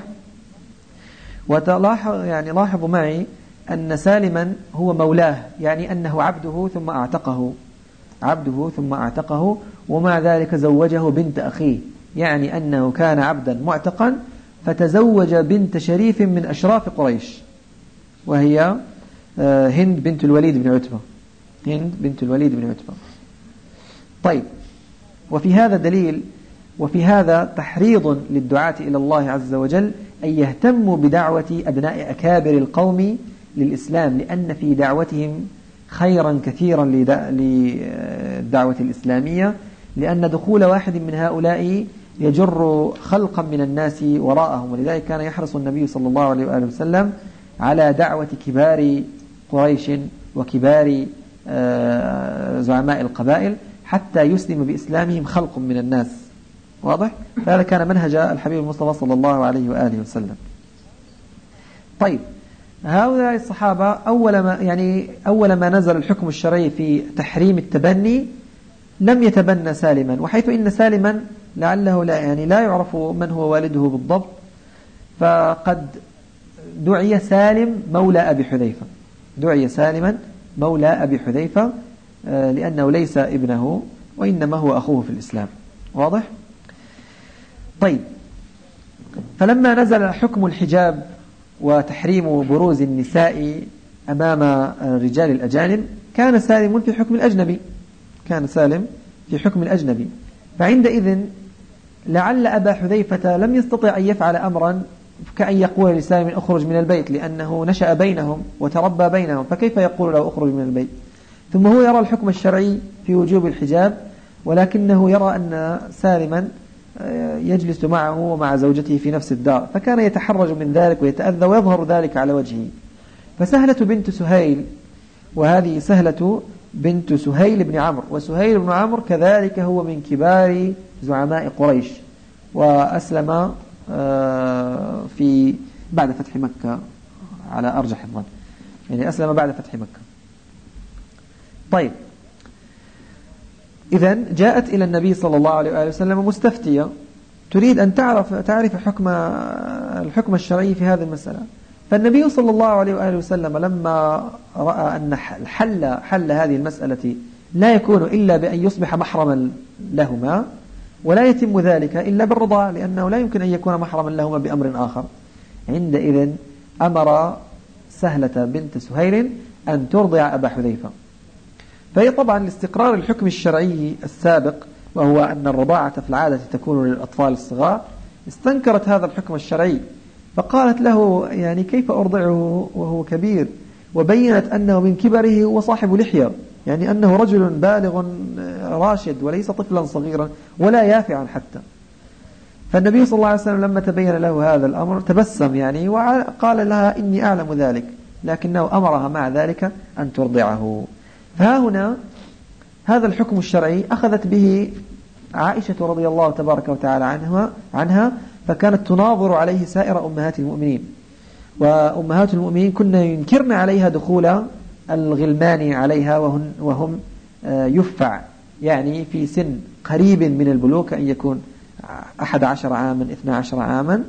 وتلاحظ يعني لاحظوا معي أن سالما هو مولاه يعني أنه عبده ثم أعتقه. عبده ثم أعتقه ومع ذلك زوجه بنت أخيه. يعني أنه كان عبدا معتقا فتزوج بنت شريف من أشراف قريش. وهي هند بنت الوليد بن عتبة. هند بنت الوليد بن عتبة. طيب وفي هذا دليل وفي هذا تحريض للدعاة إلى الله عز وجل أن يهتموا بدعوة أبناء أكابر القوم للإسلام لأن في دعوتهم خيرا كثيرا للدعوة الإسلامية لأن دخول واحد من هؤلاء يجر خلقا من الناس وراءهم. ولذلك كان يحرص النبي صلى الله عليه وآله وسلم على دعوة كبار قريش وكبار آه، زعماء القبائل حتى يسلم بإسلامهم خلق من الناس. واضح؟ فهذا كان منهج الحبيب المصطفى صلى الله عليه وآله وسلم. طيب هؤلاء الصحابة أول ما يعني أول ما نزل الحكم الشرعي في تحريم التبني لم يتبنى سالما وحيث إن سالما لعله لا يعني لا يعرف من هو والده بالضبط. فقد دعي سالم مولى أبي حذيفة. دعي سالما مولى أبي حذيفة آه، لأنه ليس ابنه وإنما هو أخوه في الإسلام. واضح؟ طيب. فلما نزل حكم الحجاب وتحريم بروز النساء أمام الرجال الأجانب كان سالم في حكم الأجنبي. كان سالم في حكم الأجنبي. فعندئذ لعل أبا حذيفة لم يستطع أن يفعل أمرا كأن يقول لسالم أخرج من البيت لأنه نشأ بينهم وتربى بينهم فكيف يقول له أخرج من البيت؟ ثم هو يرى الحكم الشرعي في وجوب الحجاب ولكنه يرى أن سالما آه، يجلس معه ومع زوجته في نفس الدار فكان يتحرج من ذلك ويتأذى ويظهر ذلك على وجهه. فسهلة بنت سهيل وهذه سهلة بنت سهيل بن عمرو وسهيل بن عمرو كذلك هو من كبار زعماء قريش وأسلم في بعد فتح مكة على أرجح الظن. يعني أسلم بعد فتح مكة. طيب. إذا جاءت إلى النبي صلى الله عليه وآله وسلم مستفتية. تريد أن تعرف تعرف حكم الحكم الشرعي في هذه المسألة. فالنبي صلى الله عليه وآله وسلم لما رأى أن حل حل هذه المسألة لا يكون إلا بأن يصبح محرما لهما ولا يتم ذلك إلا بالرضا لأنه لا يمكن أن يكون محرما لهما بأمر آخر. عندئذ أمر سهلة بنت سهيل أن ترضع أبا حذيفة. فهي طبعا لاستقرار الحكم الشرعي السابق وهو أن الرضاعة في العادة تكون للأطفال الصغار استنكرت هذا الحكم الشرعي. فقالت له يعني كيف أرضعه وهو كبير؟ وبينت أنه من كبره هو صاحب لحية. يعني أنه رجل بالغ راشد وليس طفلا صغيرا ولا يافعا حتى. فالنبي صلى الله عليه وسلم لما تبين له هذا الأمر تبسم يعني وقال لها إني أعلم ذلك لكنه أمرها مع ذلك أن ترضعه. فها هنا هذا الحكم الشرعي أخذت به عائشة رضي الله تبارك وتعالى عنها, عنها فكانت تناظر عليه سائر أمهات المؤمنين. وأمهات المؤمنين كنا ينكرن عليها دخول الغلمان عليها وهم, وهم آه، يفع يعني في سن قريب من البلوغ كأن يكون أحد عشر عاما اثنى عشر عاما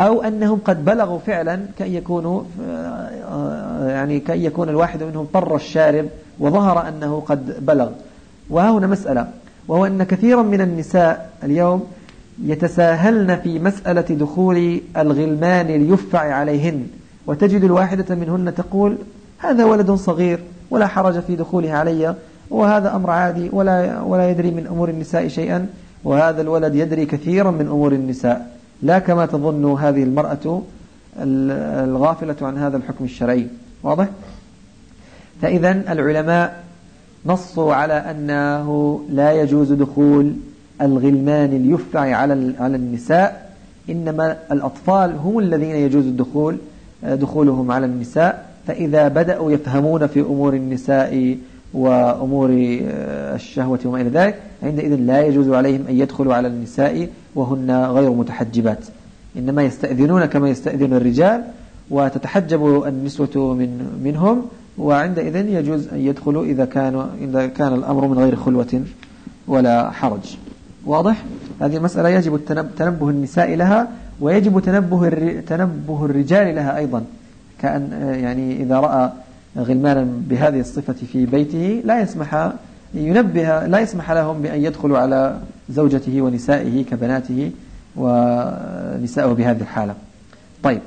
أو أنهم قد بلغوا فعلا كأن يكونوا آه، يعني كأن يكون الواحد منهم طر الشارب وظهر أنه قد بلغ. وها هنا مسألة. وهو أن كثيرا من النساء اليوم يتساهلن في مسألة دخول الغلمان ليفع عليهن. وتجد الواحدة منهن تقول هذا ولد صغير ولا حرج في دخوله علي وهذا أمر عادي ولا, ولا يدري من أمور النساء شيئا وهذا الولد يدري كثيرا من أمور النساء. لا كما تظن هذه المرأة الغافلة عن هذا الحكم الشرعي. واضح؟ فإذا العلماء نصوا على أنه لا يجوز دخول الغلمان ليفع على على النساء إنما الأطفال هم الذين يجوز الدخول دخولهم على النساء. فإذا بدأوا يفهمون في أمور النساء وأمور الشهوة وما إلى ذلك عندئذ لا يجوز عليهم أن يدخلوا على النساء وهن غير متحجبات. إنما يستأذنون كما يستأذن الرجال وتتحجب النسوة من منهم وعندئذ يجوز أن يدخلوا إذا كان, إذا كان الأمر من غير خلوة ولا حرج. واضح؟ هذه المسألة يجب تنبه النساء لها ويجب تنبه تنبه الرجال لها أيضا. كأن يعني إذا رأى غلمانا بهذه الصفة في بيته لا يسمح ينبه لا يسمح لهم بأن يدخلوا على زوجته ونسائه كبناته ونسائه بهذه الحالة. طيب.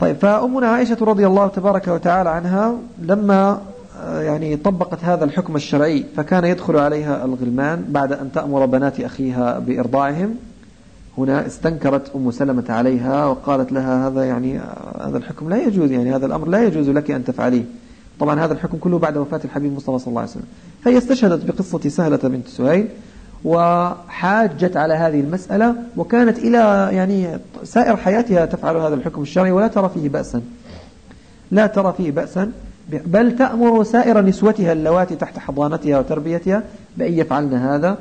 طيب فأمنا عائشة رضي الله تبارك وتعالى عنها لما يعني طبقت هذا الحكم الشرعي فكان يدخل عليها الغلمان بعد أن تأمر بنات أخيها بإرضاعهم. هنا استنكرت أم سلمة عليها وقالت لها هذا يعني هذا الحكم لا يجوز يعني هذا الأمر لا يجوز لك أن تفعليه. طبعا هذا الحكم كله بعد وفاة الحبيب المصطفى صلى الله عليه وسلم. فهي استشهدت بقصة سهلة بنت سهيل وحاجت على هذه المسألة وكانت إلى يعني سائر حياتها تفعل هذا الحكم الشرعي ولا ترى فيه بأسا. لا ترى فيه بأسا. بل تأمر سائر نسوتها اللواتي تحت حضانتها وتربيتها بأن يفعلن هذا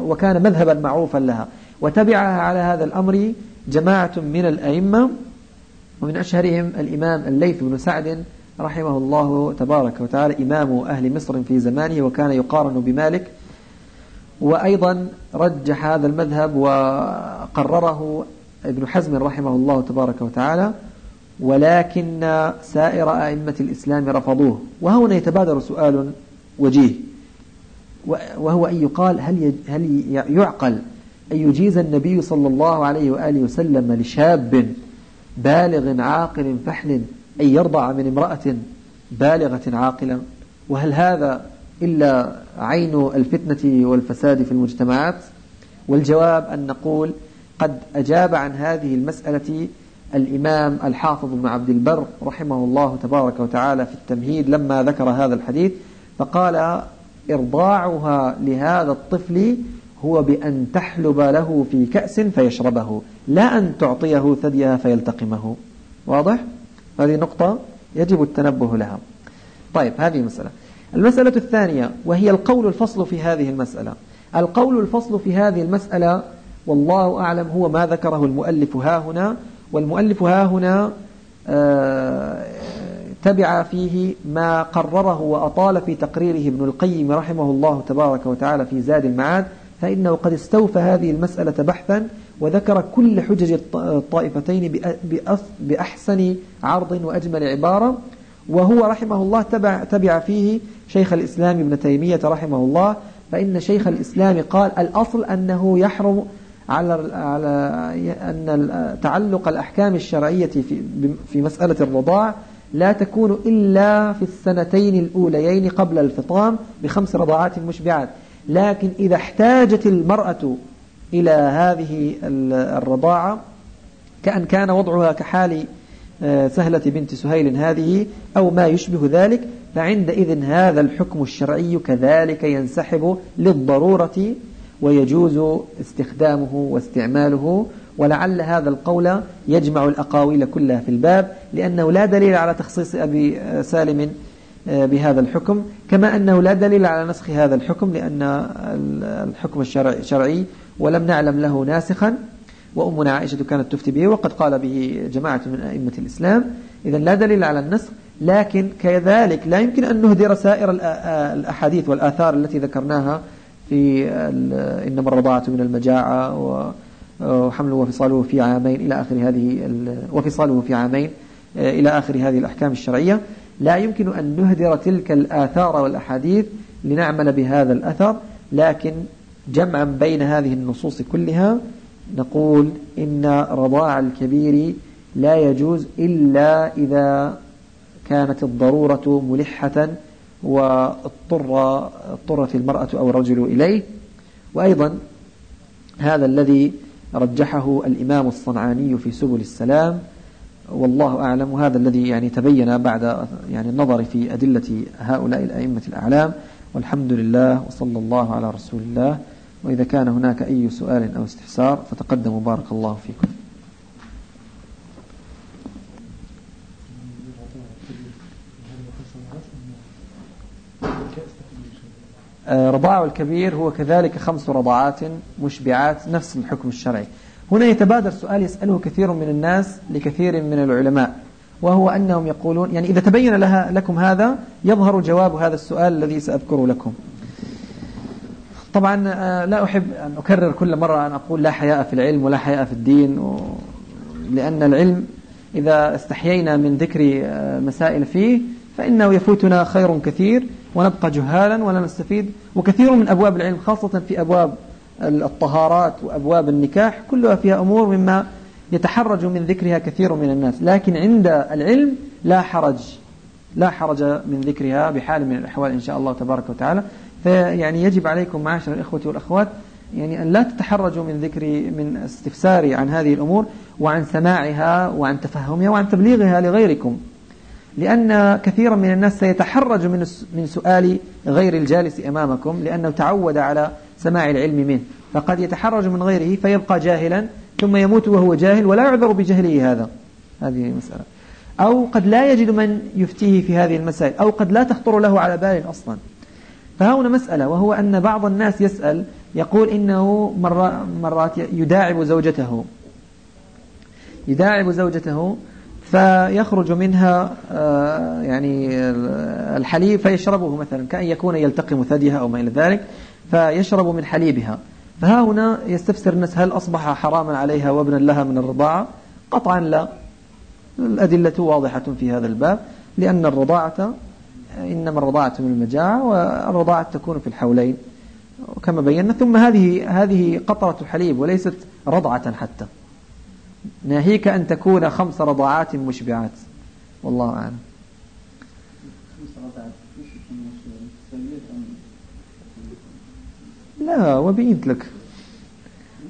وكان مذهبا معروفا لها. وتبعها على هذا الأمر جماعة من الأئمة ومن أشهرهم الإمام الليث بن سعد رحمه الله تبارك وتعالى إمام أهل مصر في زمانه وكان يقارن بمالك وأيضا رجح هذا المذهب وقرره ابن حزم رحمه الله تبارك وتعالى ولكن سائر أئمة الإسلام رفضوه. وهنا يتبادر سؤال وجيه وهو أن يقال هل هل يعقل أن يجيز النبي صلى الله عليه وآله وسلم لشاب بالغ عاقل فحل أن يرضع من امرأة بالغة عاقلة؟ وهل هذا إلا عين الفتنة والفساد في المجتمعات؟ والجواب أن نقول قد أجاب عن هذه المسألة الإمام الحافظ بن عبد البر رحمه الله تبارك وتعالى في التمهيد لما ذكر هذا الحديث فقال إرضاعها لهذا الطفل هو بأن تحلب له في كأس فيشربه لا أن تعطيه ثديها فيلتقمه. واضح؟ هذه نقطة يجب التنبه لها. طيب هذه مسألة. المسألة الثانية وهي القول الفصل في هذه المسألة. القول الفصل في هذه المسألة والله أعلم هو ما ذكره المؤلف ها هنا والمؤلف ها هنا آه، تبع فيه ما قرره وأطال في تقريره ابن القيم رحمه الله تبارك وتعالى في زاد المعاد فإنه قد استوفى هذه المسألة بحثا وذكر كل حجج الطائفتين بأحسن عرض وأجمل عبارة وهو رحمه الله تبع, تبع فيه شيخ الإسلام ابن تيمية رحمه الله فإن شيخ الإسلام قال الأصل أنه يحرم على على أن تعلق الأحكام الشرعية في في مسألة الرضاع لا تكون إلا في السنتين الأوليين قبل الفطام بخمس رضاعات مشبعات. لكن إذا احتاجت المرأة إلى هذه الرضاعة كأن كان وضعها كحال آه، سهلة بنت سهيل هذه أو ما يشبه ذلك فعندئذ هذا الحكم الشرعي كذلك ينسحب للضرورة ويجوز استخدامه واستعماله ولعل هذا القول يجمع الأقاويل كلها في الباب لأنه لا دليل على تخصيص أبي سالم آه، بهذا الحكم كما أنه لا دليل على نسخ هذا الحكم لأن الحكم الشرعي ولم نعلم له ناسخا وأمنا عائشة كانت تفتي به وقد قال به جماعة من أئمة الإسلام. إذا لا دليل على النسخ لكن كذلك لا يمكن أن نهدر سائر الأحاديث والآثار التي ذكرناها في إنما الرضاعة من المجاعة وحمله وفصاله في عامين إلى آخر هذه وفصاله في عامين إلى آخر هذه الأحكام الشرعية. لا يمكن أن نهدر تلك الآثار والأحاديث لنعمل بهذا الأثر لكن جمعا بين هذه النصوص كلها نقول إن رضاع الكبير لا يجوز إلا إذا كانت الضرورة ملحة واضطر اضطرت المرأة أو الرجل إليه. وأيضا هذا الذي رجحه الإمام الصنعاني في سبل السلام والله أعلم. وهذا الذي يعني تبين بعد يعني النظر في أدلة هؤلاء الأئمة الأعلام. والحمد لله وصلى الله على رسول الله. وإذا كان هناك أي سؤال أو استفسار فتقدموا بارك الله فيكم. آه، رضاع الكبير هو كذلك خمس رضاعات مشبعات نفس الحكم الشرعي. هنا يتبادر سؤال يسأله كثير من الناس لكثير من العلماء وهو أنهم يقولون يعني إذا تبين لها لكم هذا يظهر جواب هذا السؤال الذي سأذكره لكم طبعا آه، لا أحب أن أكرر كل مرة أن أقول لا حياء في العلم ولا حياء في الدين. لأن العلم إذا استحيينا من ذكر آه، مسائل فيه فإنه يفوتنا خير كثير ونبقى جهالا ولا نستفيد وكثير من أبواب العلم خاصة في أبواب الطهارات وأبواب النكاح كلها فيها أمور مما يتحرج من ذكرها كثير من الناس لكن عند العلم لا حرج لا حرج من ذكرها بحال من الأحوال إن شاء الله تبارك وتعالى. فيعني يجب عليكم معاشر الإخوة والأخوات يعني أن لا تتحرجوا من ذكر من استفساري عن هذه الأمور وعن سماعها وعن تفهمها وعن تبليغها لغيركم لأن كثيرا من الناس سيتحرج من من سؤال غير الجالس أمامكم لأنه تعود على سماع العلم منه. فقد يتحرج من غيره فيبقى جاهلا ثم يموت وهو جاهل ولا يعذر بجهله هذا. هذه مسألة. أو قد لا يجد من يفتيه في هذه المسائل أو قد لا تخطر له على بال أصلا. فهنا مسألة وهو أن بعض الناس يسأل يقول إنه مرات يداعب زوجته. يداعب زوجته فيخرج منها آه، يعني الحليب فيشربه مثلا كأن يكون يلتقم ثديها أو ما إلى ذلك. فيشرب من حليبها. فها هنا يستفسر الناس هل أصبح حراما عليها وابنا لها من الرضاعة؟ قطعا لا. الأدلة واضحة في هذا الباب لأن الرضاعة إنما الرضاعة من المجاعة والرضاعة تكون في الحولين. كما بينا ثم هذه هذه قطرة حليب وليست رضعة حتى. ناهيك أن تكون خمس رضاعات مشبعات. والله أعلم. لا وبينت لك.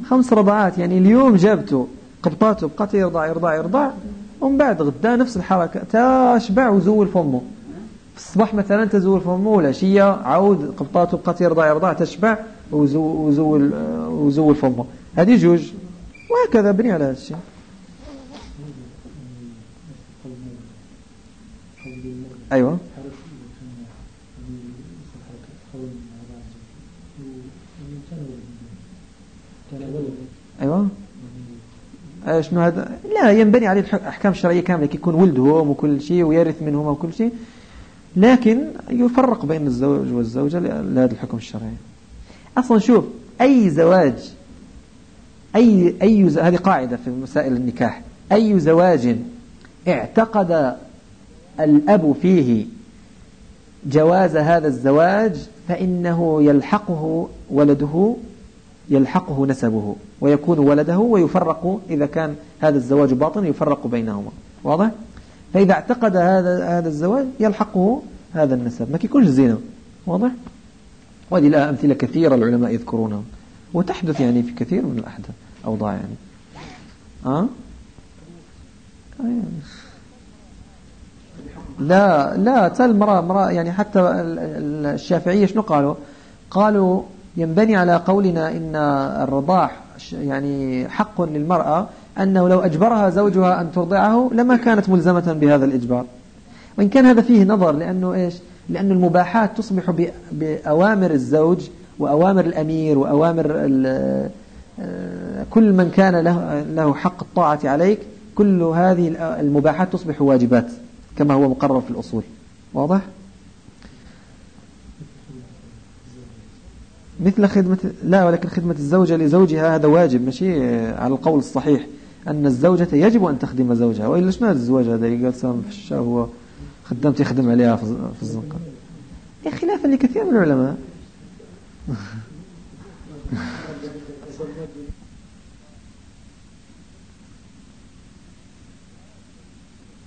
خمس رضاعات يعني اليوم جابته قبطاته بقات يرضع يرضع يرضع ومن بعد غدا نفس الحركة. تشبع وزول فمه. في الصباح مثلا تزول فمه والعشية عود قبطاته بقات يرضع يرضع تشبع وزول وزول فمه. هذه جوج. وهكذا بني على هذا الشيء. أيوة. أيوة. شنو هذا؟ لا ينبني عليه الأحكام الشرعية كاملة يكون ولدهم وكل شيء ويرث منهم وكل شيء. لكن يفرق بين الزوج والزوجة لهذا الحكم الشرعي. أصلا شوف أي زواج أي أي هذه قاعدة في مسائل النكاح. أي زواج اعتقد الأب فيه جواز هذا الزواج فإنه يلحقه ولده يلحقه نسبه ويكون ولده ويفرق إذا كان هذا الزواج باطن يفرق بينهما واضح؟ فإذا اعتقد هذا هذا الزواج يلحقه هذا النسب ما يكونش زينة واضح؟ وهذه لها أمثلة كثيرة العلماء يذكرونها وتحدث يعني في كثير من الأحداث أوضاع يعني أه؟ لا لا تل مرأة مرأة يعني حتى الشافعية شنو قالوا قالوا ينبني على قولنا إن الرضاع يعني حق للمرأة أنه لو أجبرها زوجها أن ترضعه لما كانت ملزمة بهذا الإجبار. وإن كان هذا فيه نظر لأنه إيش؟ لأن المباحات تصبح بأوامر الزوج وأوامر الأمير وأوامر آه، كل من كان له, له حق الطاعة عليك كل هذه المباحات تصبح واجبات كما هو مقرر في الأصول. واضح؟ مثل خدمة لا ولكن خدمة الزوجة لزوجها هذا واجب ماشي؟ على القول الصحيح. أن الزوجة يجب أن تخدم زوجها وإلا شنو الزواج هذا؟ قال سام في الشاه هو خدمت يخدم عليها في الزنقة. خلافا لكثير من العلماء.